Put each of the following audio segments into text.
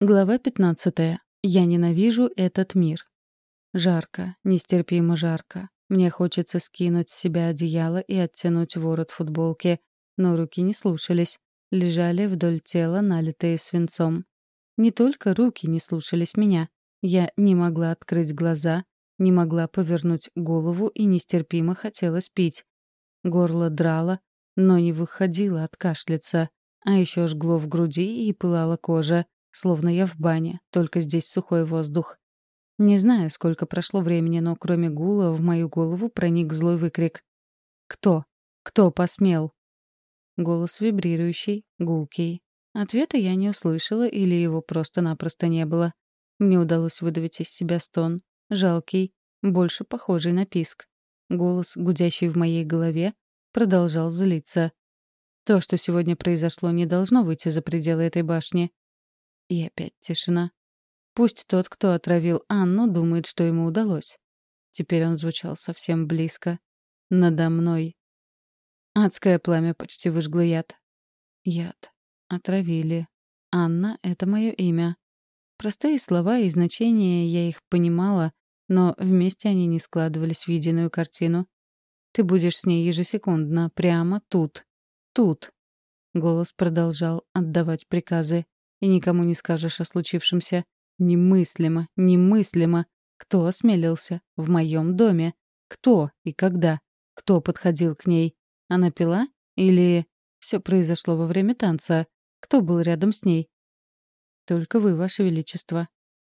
Глава 15. Я ненавижу этот мир. Жарко, нестерпимо жарко. Мне хочется скинуть с себя одеяло и оттянуть ворот футболки, но руки не слушались, лежали вдоль тела, налитые свинцом. Не только руки не слушались меня. Я не могла открыть глаза, не могла повернуть голову и нестерпимо хотелось пить. Горло драло, но не выходило откашляться, а еще жгло в груди и пылала кожа — словно я в бане, только здесь сухой воздух. Не знаю, сколько прошло времени, но кроме гула в мою голову проник злой выкрик. «Кто? Кто посмел?» Голос вибрирующий, гулкий. Ответа я не услышала или его просто-напросто не было. Мне удалось выдавить из себя стон. Жалкий, больше похожий на писк. Голос, гудящий в моей голове, продолжал злиться. То, что сегодня произошло, не должно выйти за пределы этой башни. И опять тишина. Пусть тот, кто отравил Анну, думает, что ему удалось. Теперь он звучал совсем близко. Надо мной. Адское пламя почти выжгло яд. Яд. Отравили. Анна — это мое имя. Простые слова и значения, я их понимала, но вместе они не складывались в единую картину. Ты будешь с ней ежесекундно, прямо тут. Тут. Голос продолжал отдавать приказы и никому не скажешь о случившемся. Немыслимо, немыслимо. Кто осмелился? В моем доме. Кто и когда? Кто подходил к ней? Она пила? Или все произошло во время танца? Кто был рядом с ней? Только вы, ваше величество.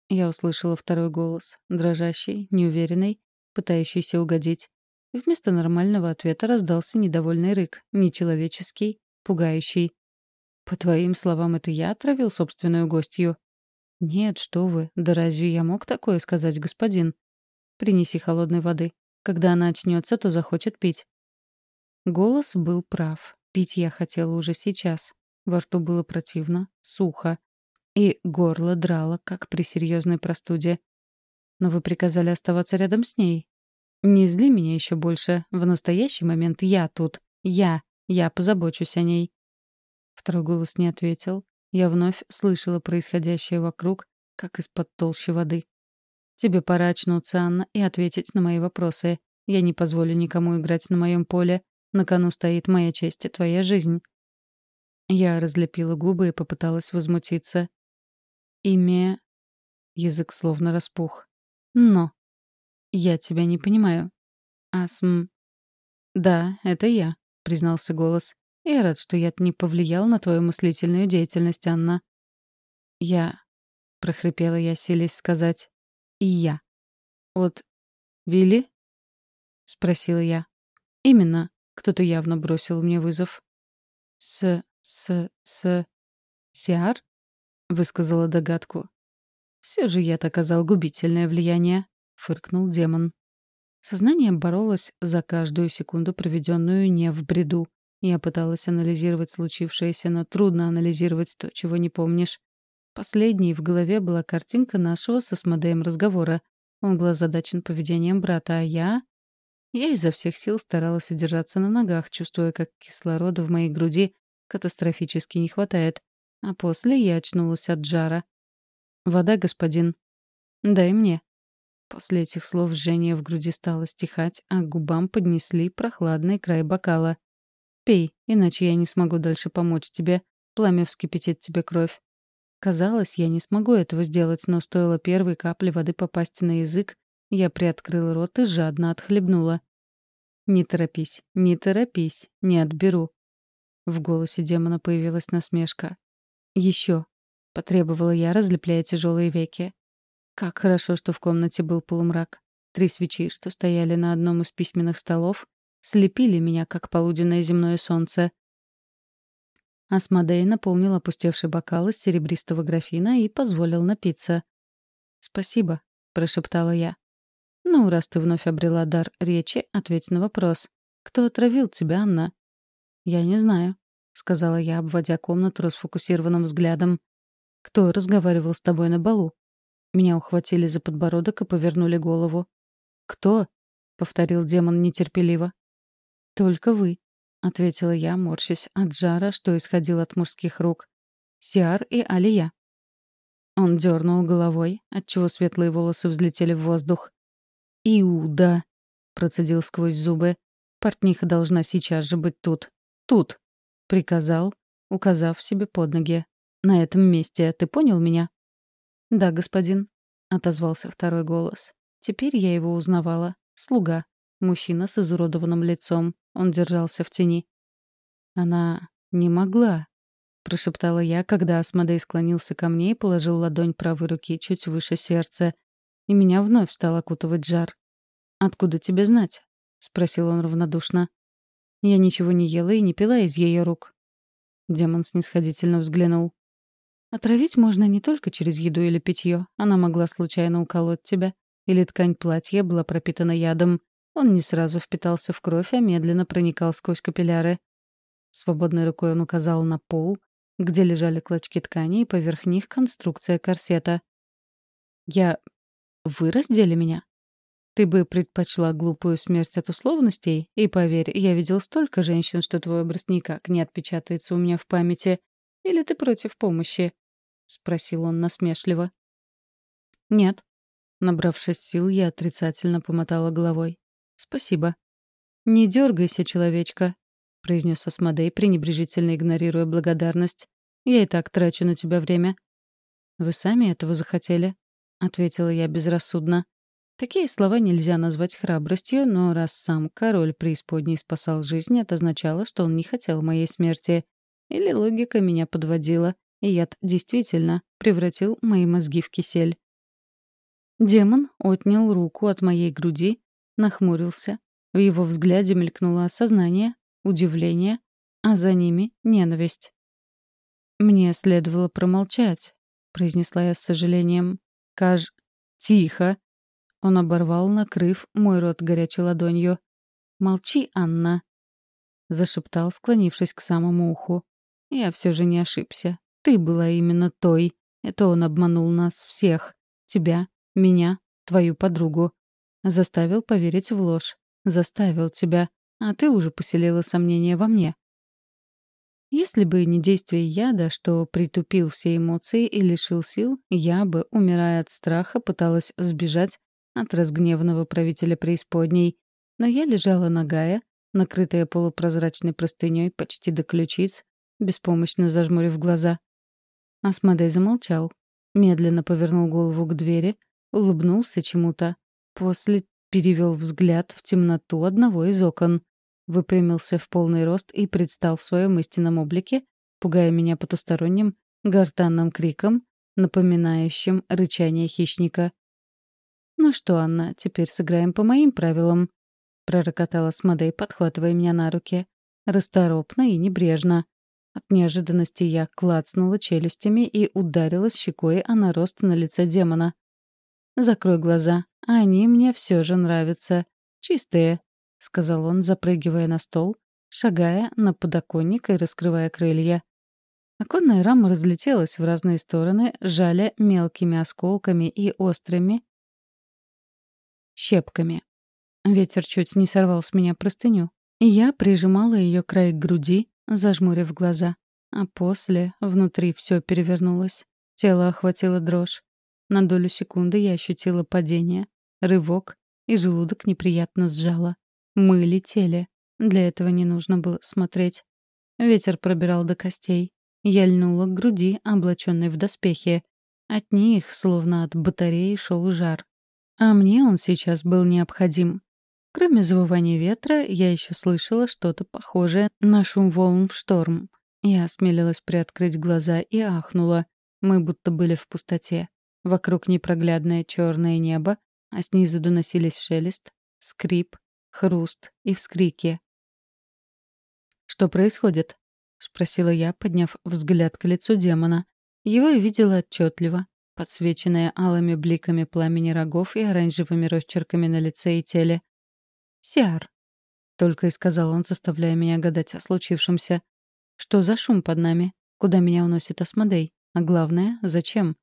Я услышала второй голос, дрожащий, неуверенный, пытающийся угодить. Вместо нормального ответа раздался недовольный рык, нечеловеческий, пугающий. «По твоим словам, это я отравил собственную гостью?» «Нет, что вы, да разве я мог такое сказать, господин?» «Принеси холодной воды. Когда она очнется, то захочет пить». Голос был прав. Пить я хотела уже сейчас. Во рту было противно, сухо. И горло драло, как при серьезной простуде. Но вы приказали оставаться рядом с ней. Не зли меня еще больше. В настоящий момент я тут. Я. Я позабочусь о ней. Второй голос не ответил. Я вновь слышала происходящее вокруг, как из-под толщи воды. «Тебе пора очнуться, Анна, и ответить на мои вопросы. Я не позволю никому играть на моем поле. На кону стоит моя честь и твоя жизнь». Я разлепила губы и попыталась возмутиться. «Имя...» Язык словно распух. «Но...» «Я тебя не понимаю». «Асм...» «Да, это я», — признался голос. Я рад, что я не повлиял на твою мыслительную деятельность, Анна. Я... — прохрипела я, селись сказать. И я. От... Вилли? — спросила я. Именно. Кто-то явно бросил мне вызов. С... с... с... Сиар? — высказала догадку. «Все же я-то оказал губительное влияние», — фыркнул демон. Сознание боролось за каждую секунду, проведенную не в бреду. Я пыталась анализировать случившееся, но трудно анализировать то, чего не помнишь. Последней в голове была картинка нашего с Асмодеем разговора. Он был озадачен поведением брата, а я... Я изо всех сил старалась удержаться на ногах, чувствуя, как кислорода в моей груди катастрофически не хватает. А после я очнулась от жара. «Вода, господин». «Дай мне». После этих слов жжение в груди стало стихать, а к губам поднесли прохладный край бокала. Пей, иначе я не смогу дальше помочь тебе. Пламя вскипятит тебе кровь. Казалось, я не смогу этого сделать, но стоило первой капли воды попасть на язык, я приоткрыла рот и жадно отхлебнула. «Не торопись, не торопись, не отберу». В голосе демона появилась насмешка. «Еще», — потребовала я, разлепляя тяжелые веки. Как хорошо, что в комнате был полумрак. Три свечи, что стояли на одном из письменных столов, слепили меня, как полуденное земное солнце. Асмодей наполнил опустевший бокал из серебристого графина и позволил напиться. «Спасибо», — прошептала я. «Ну, раз ты вновь обрела дар речи, ответь на вопрос. Кто отравил тебя, Анна?» «Я не знаю», — сказала я, обводя комнату расфокусированным взглядом. «Кто разговаривал с тобой на балу?» Меня ухватили за подбородок и повернули голову. «Кто?» — повторил демон нетерпеливо. «Только вы», — ответила я, морщась от жара, что исходил от мужских рук. «Сиар и Алия». Он дернул головой, отчего светлые волосы взлетели в воздух. «Иуда!» — процедил сквозь зубы. «Портниха должна сейчас же быть тут. Тут!» — приказал, указав себе под ноги. «На этом месте. Ты понял меня?» «Да, господин», — отозвался второй голос. Теперь я его узнавала. Слуга. Мужчина с изуродованным лицом. Он держался в тени. Она не могла, прошептала я, когда Асмодей склонился ко мне и положил ладонь правой руки чуть выше сердца. И меня вновь стал окутывать жар. «Откуда тебе знать?» — спросил он равнодушно. Я ничего не ела и не пила из ее рук. Демон снисходительно взглянул. «Отравить можно не только через еду или питье. Она могла случайно уколоть тебя. Или ткань платья была пропитана ядом. Он не сразу впитался в кровь, а медленно проникал сквозь капилляры. Свободной рукой он указал на пол, где лежали клочки ткани и поверх них конструкция корсета. «Я... Вы раздели меня?» «Ты бы предпочла глупую смерть от условностей? И поверь, я видел столько женщин, что твой образ никак не отпечатается у меня в памяти. Или ты против помощи?» — спросил он насмешливо. «Нет». Набравшись сил, я отрицательно помотала головой. «Спасибо». «Не дергайся, человечка произнес Асмодей, пренебрежительно игнорируя благодарность. «Я и так трачу на тебя время». «Вы сами этого захотели?» — ответила я безрассудно. Такие слова нельзя назвать храбростью, но раз сам король преисподней спасал жизнь, это означало, что он не хотел моей смерти. Или логика меня подводила, и яд действительно превратил мои мозги в кисель. Демон отнял руку от моей груди, нахмурился. В его взгляде мелькнуло осознание, удивление, а за ними — ненависть. «Мне следовало промолчать», — произнесла я с сожалением. «Каж... Тихо!» Он оборвал, накрыв мой рот горячей ладонью. «Молчи, Анна!» — зашептал, склонившись к самому уху. «Я все же не ошибся. Ты была именно той. Это он обманул нас всех. Тебя, меня, твою подругу. Заставил поверить в ложь. Заставил тебя а ты уже поселила сомнения во мне. Если бы не действие яда, что притупил все эмоции и лишил сил, я бы, умирая от страха, пыталась сбежать от разгневанного правителя преисподней. Но я лежала нагая, накрытая полупрозрачной простыней почти до ключиц, беспомощно зажмурив глаза. Асмодей замолчал, медленно повернул голову к двери, улыбнулся чему-то, после перевел взгляд в темноту одного из окон выпрямился в полный рост и предстал в своем истинном облике, пугая меня потусторонним, гортанным криком, напоминающим рычание хищника. «Ну что, Анна, теперь сыграем по моим правилам», — пророкотала Смодей, подхватывая меня на руки. Расторопно и небрежно. От неожиданности я клацнула челюстями и ударилась щекой о нарост на лице демона. «Закрой глаза. Они мне все же нравятся. Чистые. — сказал он, запрыгивая на стол, шагая на подоконник и раскрывая крылья. Оконная рама разлетелась в разные стороны, жаля мелкими осколками и острыми щепками. Ветер чуть не сорвал с меня простыню, и я прижимала ее край к груди, зажмурив глаза. А после внутри все перевернулось. Тело охватило дрожь. На долю секунды я ощутила падение, рывок, и желудок неприятно сжало. Мы летели. Для этого не нужно было смотреть. Ветер пробирал до костей. Я льнула к груди, облаченной в доспехи. От них, словно от батареи, шел жар. А мне он сейчас был необходим. Кроме завывания ветра, я еще слышала что-то похожее на шум волн в шторм. Я осмелилась приоткрыть глаза и ахнула. Мы будто были в пустоте. Вокруг непроглядное черное небо, а снизу доносились шелест, скрип, хруст и вскрики. «Что происходит?» — спросила я, подняв взгляд к лицу демона. Его я видела отчетливо, подсвеченное алыми бликами пламени рогов и оранжевыми росчерками на лице и теле. «Сиар», — только и сказал он, заставляя меня гадать о случившемся. «Что за шум под нами? Куда меня уносит Асмодей? А главное, зачем?»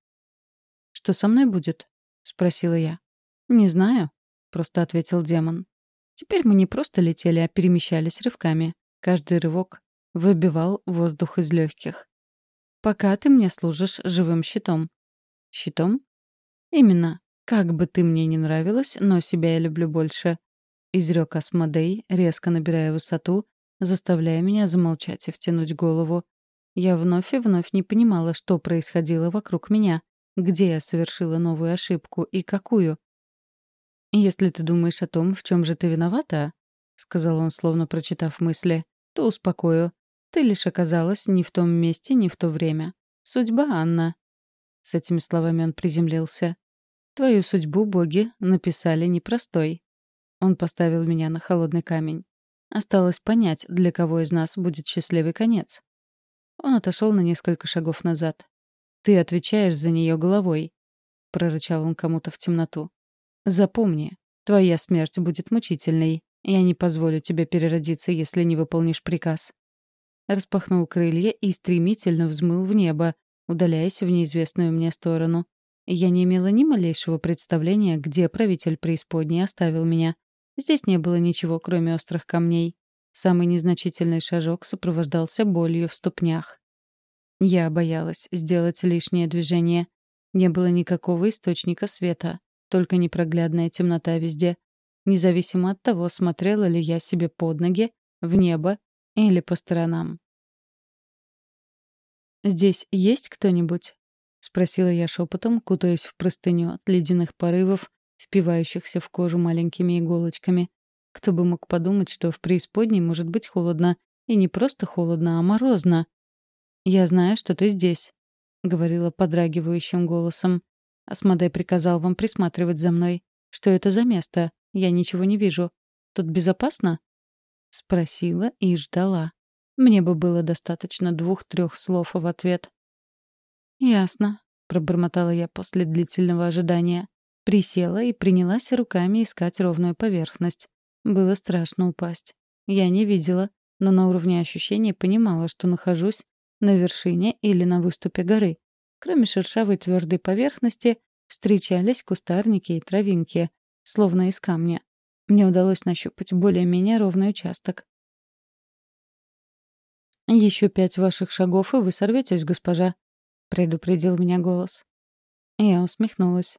«Что со мной будет?» — спросила я. «Не знаю», — просто ответил демон. Теперь мы не просто летели, а перемещались рывками. Каждый рывок выбивал воздух из легких. «Пока ты мне служишь живым щитом». Щитом? Именно. Как бы ты мне не нравилась, но себя я люблю больше. Изрек Асмодей, резко набирая высоту, заставляя меня замолчать и втянуть голову. Я вновь и вновь не понимала, что происходило вокруг меня, где я совершила новую ошибку и какую. «Если ты думаешь о том, в чем же ты виновата», — сказал он, словно прочитав мысли, — «то успокою. Ты лишь оказалась не в том месте, не в то время. Судьба, Анна». С этими словами он приземлился. «Твою судьбу боги написали непростой». Он поставил меня на холодный камень. Осталось понять, для кого из нас будет счастливый конец. Он отошел на несколько шагов назад. «Ты отвечаешь за нее головой», — прорычал он кому-то в темноту. Запомни, твоя смерть будет мучительной. Я не позволю тебе переродиться, если не выполнишь приказ. Распахнул крылья и стремительно взмыл в небо, удаляясь в неизвестную мне сторону. Я не имела ни малейшего представления, где правитель преисподней оставил меня. Здесь не было ничего, кроме острых камней. Самый незначительный шажок сопровождался болью в ступнях. Я боялась сделать лишнее движение. Не было никакого источника света только непроглядная темнота везде. Независимо от того, смотрела ли я себе под ноги, в небо или по сторонам. «Здесь есть кто-нибудь?» — спросила я шепотом, кутаясь в простыню от ледяных порывов, впивающихся в кожу маленькими иголочками. Кто бы мог подумать, что в преисподней может быть холодно. И не просто холодно, а морозно. «Я знаю, что ты здесь», — говорила подрагивающим голосом. Асмодей приказал вам присматривать за мной. Что это за место? Я ничего не вижу. Тут безопасно?» Спросила и ждала. Мне бы было достаточно двух-трех слов в ответ. «Ясно», — пробормотала я после длительного ожидания. Присела и принялась руками искать ровную поверхность. Было страшно упасть. Я не видела, но на уровне ощущений понимала, что нахожусь на вершине или на выступе горы. Кроме шершавой твердой поверхности, встречались кустарники и травинки, словно из камня. Мне удалось нащупать более-менее ровный участок. «Еще пять ваших шагов, и вы сорветесь, госпожа», — предупредил меня голос. Я усмехнулась.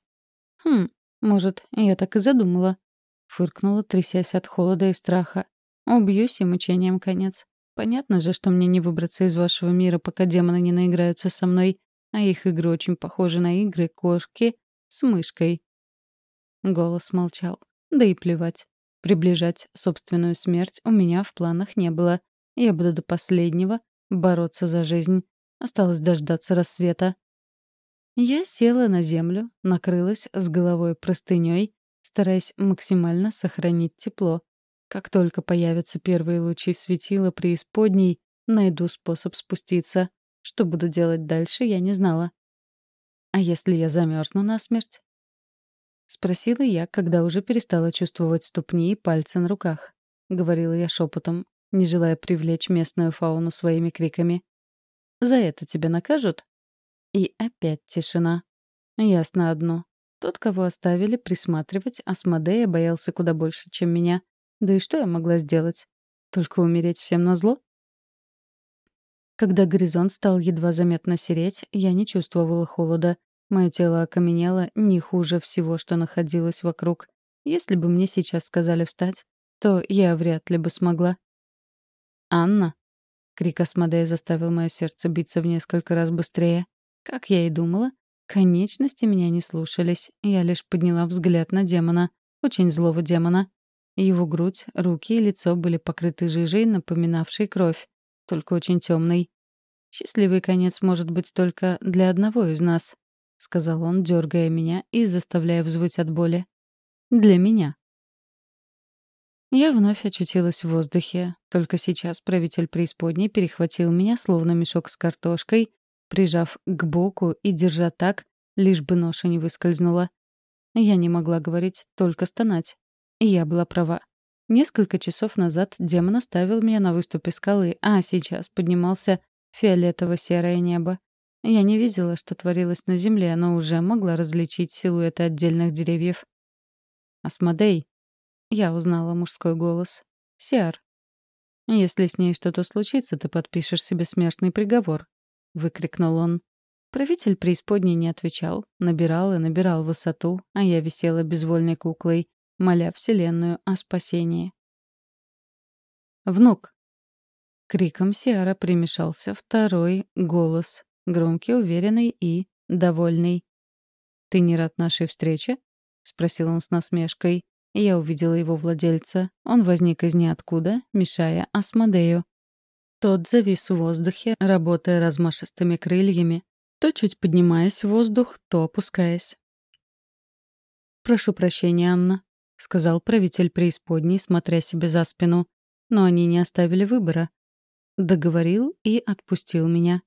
«Хм, может, я так и задумала», — фыркнула, трясясь от холода и страха. «Убьюсь, и мучением конец. Понятно же, что мне не выбраться из вашего мира, пока демоны не наиграются со мной а их игры очень похожи на игры кошки с мышкой. Голос молчал. Да и плевать. Приближать собственную смерть у меня в планах не было. Я буду до последнего бороться за жизнь. Осталось дождаться рассвета. Я села на землю, накрылась с головой простыней, стараясь максимально сохранить тепло. Как только появятся первые лучи светила преисподней, найду способ спуститься. Что буду делать дальше, я не знала. «А если я замерзну насмерть?» Спросила я, когда уже перестала чувствовать ступни и пальцы на руках. Говорила я шепотом, не желая привлечь местную фауну своими криками. «За это тебя накажут?» И опять тишина. Ясно одно. Тот, кого оставили присматривать, Асмодея боялся куда больше, чем меня. Да и что я могла сделать? Только умереть всем назло? Когда горизонт стал едва заметно сереть, я не чувствовала холода. Мое тело окаменело не хуже всего, что находилось вокруг. Если бы мне сейчас сказали встать, то я вряд ли бы смогла. «Анна!» — крик Асмодея заставил мое сердце биться в несколько раз быстрее. Как я и думала, конечности меня не слушались. Я лишь подняла взгляд на демона. Очень злого демона. Его грудь, руки и лицо были покрыты жижей, напоминавшей кровь только очень темный. «Счастливый конец может быть только для одного из нас», — сказал он, дергая меня и заставляя взвыть от боли. «Для меня». Я вновь очутилась в воздухе. Только сейчас правитель преисподней перехватил меня, словно мешок с картошкой, прижав к боку и держа так, лишь бы ноша не выскользнула. Я не могла говорить, только стонать. И я была права. Несколько часов назад демон оставил меня на выступе скалы, а сейчас поднимался фиолетово-серое небо. Я не видела, что творилось на земле, но уже могла различить силуэты отдельных деревьев. «Асмодей!» Я узнала мужской голос. «Сиар!» «Если с ней что-то случится, ты подпишешь себе смертный приговор», — выкрикнул он. Правитель преисподней не отвечал, набирал и набирал высоту, а я висела безвольной куклой, моля Вселенную о спасении. «Внук!» Криком Сиара примешался второй голос, громкий, уверенный и довольный. «Ты не рад нашей встрече?» — спросил он с насмешкой. Я увидела его владельца. Он возник из ниоткуда, мешая Асмодею. Тот завис в воздухе, работая размашистыми крыльями, то чуть поднимаясь в воздух, то опускаясь. «Прошу прощения, Анна», — сказал правитель преисподней, смотря себе за спину. Но они не оставили выбора. Договорил и отпустил меня.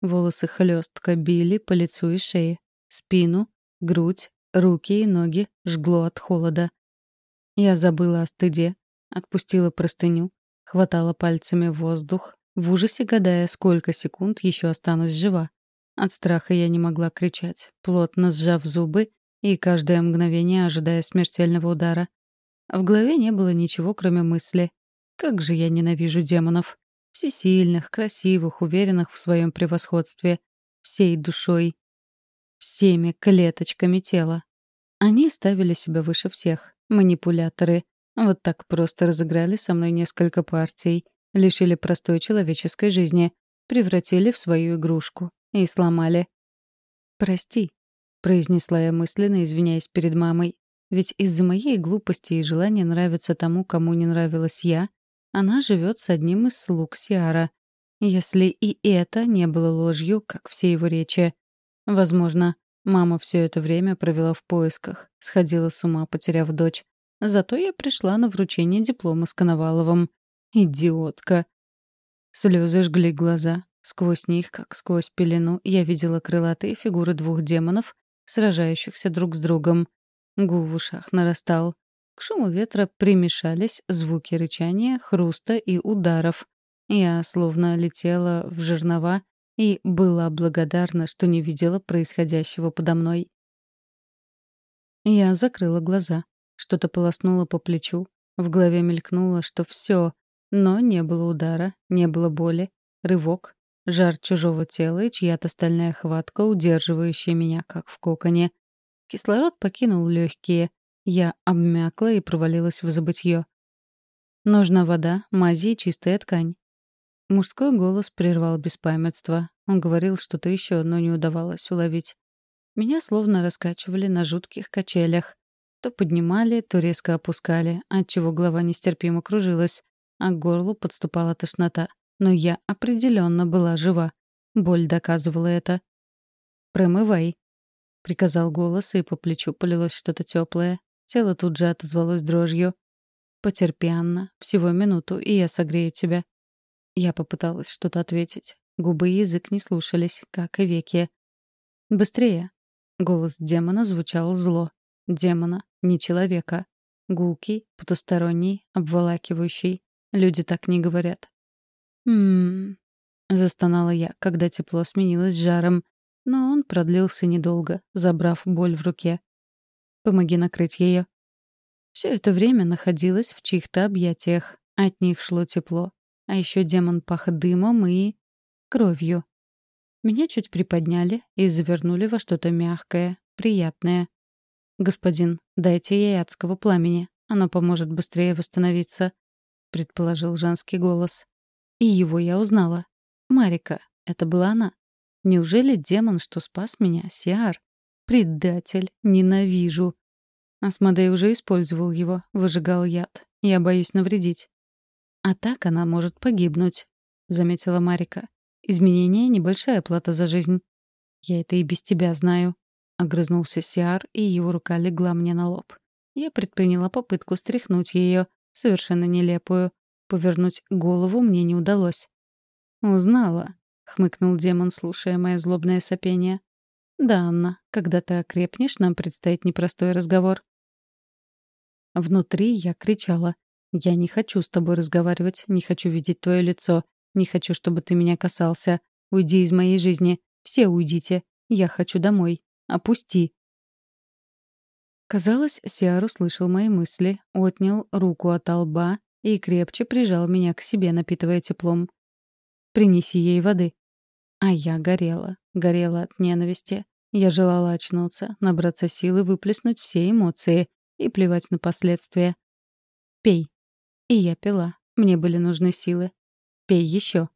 Волосы хлестко били по лицу и шее, спину, грудь, руки и ноги жгло от холода. Я забыла о стыде, отпустила простыню, хватала пальцами воздух, в ужасе гадая, сколько секунд еще останусь жива. От страха я не могла кричать, плотно сжав зубы и каждое мгновение ожидая смертельного удара. В голове не было ничего, кроме мысли. Как же я ненавижу демонов. Всесильных, красивых, уверенных в своем превосходстве. Всей душой. Всеми клеточками тела. Они ставили себя выше всех. Манипуляторы. Вот так просто разыграли со мной несколько партий, лишили простой человеческой жизни, превратили в свою игрушку и сломали. «Прости», — произнесла я мысленно, извиняясь перед мамой. Ведь из-за моей глупости и желания нравиться тому, кому не нравилась я, она живет с одним из слуг Сиара. Если и это не было ложью, как все его речи. Возможно, Мама все это время провела в поисках, сходила с ума, потеряв дочь. Зато я пришла на вручение диплома с Коноваловым. Идиотка. Слезы жгли глаза. Сквозь них, как сквозь пелену, я видела крылатые фигуры двух демонов, сражающихся друг с другом. Гул в ушах нарастал. К шуму ветра примешались звуки рычания, хруста и ударов. Я словно летела в жернова и была благодарна, что не видела происходящего подо мной. Я закрыла глаза. Что-то полоснуло по плечу. В голове мелькнуло, что все, но не было удара, не было боли, рывок, жар чужого тела и чья-то стальная хватка, удерживающая меня, как в коконе. Кислород покинул легкие. Я обмякла и провалилась в забытье. Нужна вода, мази и чистая ткань. Мужской голос прервал беспамятство. Он говорил что-то еще, но не удавалось уловить. Меня словно раскачивали на жутких качелях. То поднимали, то резко опускали, отчего голова нестерпимо кружилась, а к горлу подступала тошнота. Но я определенно была жива. Боль доказывала это. «Промывай», — приказал голос, и по плечу полилось что-то теплое. Тело тут же отозвалось дрожью. «Потерпи, Анна. Всего минуту, и я согрею тебя». Я попыталась что-то ответить. Губы и язык не слушались, как и веки. «Быстрее!» Голос демона звучал зло. Демона, не человека. Гулкий, потусторонний, обволакивающий. Люди так не говорят. «М-м-м», застонала я, когда тепло сменилось жаром. Но он продлился недолго, забрав боль в руке. «Помоги накрыть ее». Все это время находилась в чьих-то объятиях. От них шло тепло. А еще демон пах дымом и... кровью. Меня чуть приподняли и завернули во что-то мягкое, приятное. «Господин, дайте ей адского пламени. Оно поможет быстрее восстановиться», — предположил женский голос. И его я узнала. Марика. Это была она. Неужели демон, что спас меня, Сиар? Предатель. Ненавижу. Асмодей уже использовал его, выжигал яд. Я боюсь навредить. «А так она может погибнуть», — заметила Марика. «Изменение — небольшая плата за жизнь». «Я это и без тебя знаю», — огрызнулся Сиар, и его рука легла мне на лоб. Я предприняла попытку стряхнуть ее, совершенно нелепую. Повернуть голову мне не удалось. «Узнала», — хмыкнул демон, слушая мое злобное сопение. «Да, Анна, когда ты окрепнешь, нам предстоит непростой разговор». Внутри я кричала. «Я не хочу с тобой разговаривать, не хочу видеть твое лицо, не хочу, чтобы ты меня касался. Уйди из моей жизни. Все уйдите. Я хочу домой. Опусти». Казалось, Сиар услышал мои мысли, отнял руку от лба и крепче прижал меня к себе, напитывая теплом. «Принеси ей воды». А я горела. горела от ненависти. Я желала очнуться, набраться силы, выплеснуть все эмоции и плевать на последствия. «Пей». И я пила. Мне были нужны силы. «Пей еще».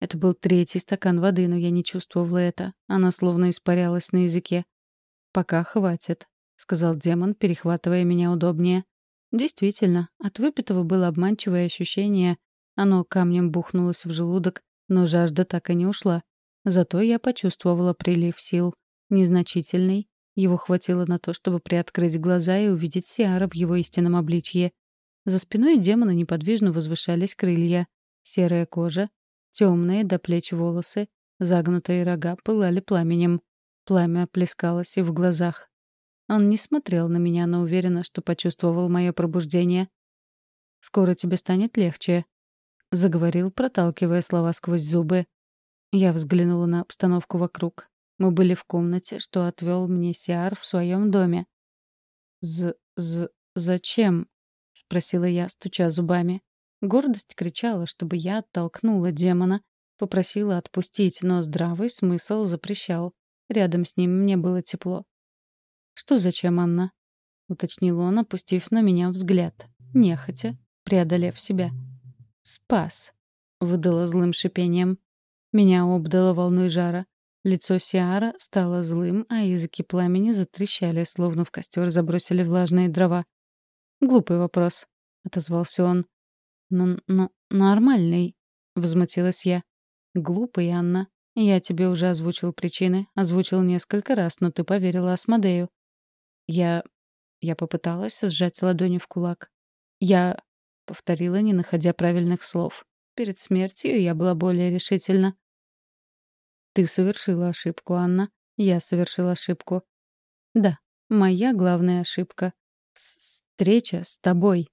Это был третий стакан воды, но я не чувствовала это. Она словно испарялась на языке. «Пока хватит», — сказал демон, перехватывая меня удобнее. Действительно, от выпитого было обманчивое ощущение. Оно камнем бухнулось в желудок, но жажда так и не ушла. Зато я почувствовала прилив сил. Незначительный. Его хватило на то, чтобы приоткрыть глаза и увидеть Сиара в его истинном обличье. За спиной демона неподвижно возвышались крылья. Серая кожа, темные до плеч волосы, загнутые рога пылали пламенем. Пламя плескалось и в глазах. Он не смотрел на меня, но уверенно, что почувствовал мое пробуждение. «Скоро тебе станет легче», — заговорил, проталкивая слова сквозь зубы. Я взглянула на обстановку вокруг. Мы были в комнате, что отвел мне Сиар в своем доме. «З-з... зачем?» — спросила я, стуча зубами. Гордость кричала, чтобы я оттолкнула демона, попросила отпустить, но здравый смысл запрещал. Рядом с ним мне было тепло. «Что зачем, Анна?» — уточнил он, опустив на меня взгляд. Нехотя, преодолев себя. «Спас», — выдала злым шипением. Меня обдало волной жара. Лицо Сиара стало злым, а языки пламени затрещали, словно в костер забросили влажные дрова. «Глупый вопрос», — отозвался он. «Ну, ну, нормальный», — возмутилась я. «Глупый, Анна. Я тебе уже озвучил причины. Озвучил несколько раз, но ты поверила Асмодею». «Я...» Я попыталась сжать ладони в кулак. «Я...» — повторила, не находя правильных слов. Перед смертью я была более решительна. «Ты совершила ошибку, Анна. Я совершила ошибку». «Да, моя главная ошибка. Встреча с тобой».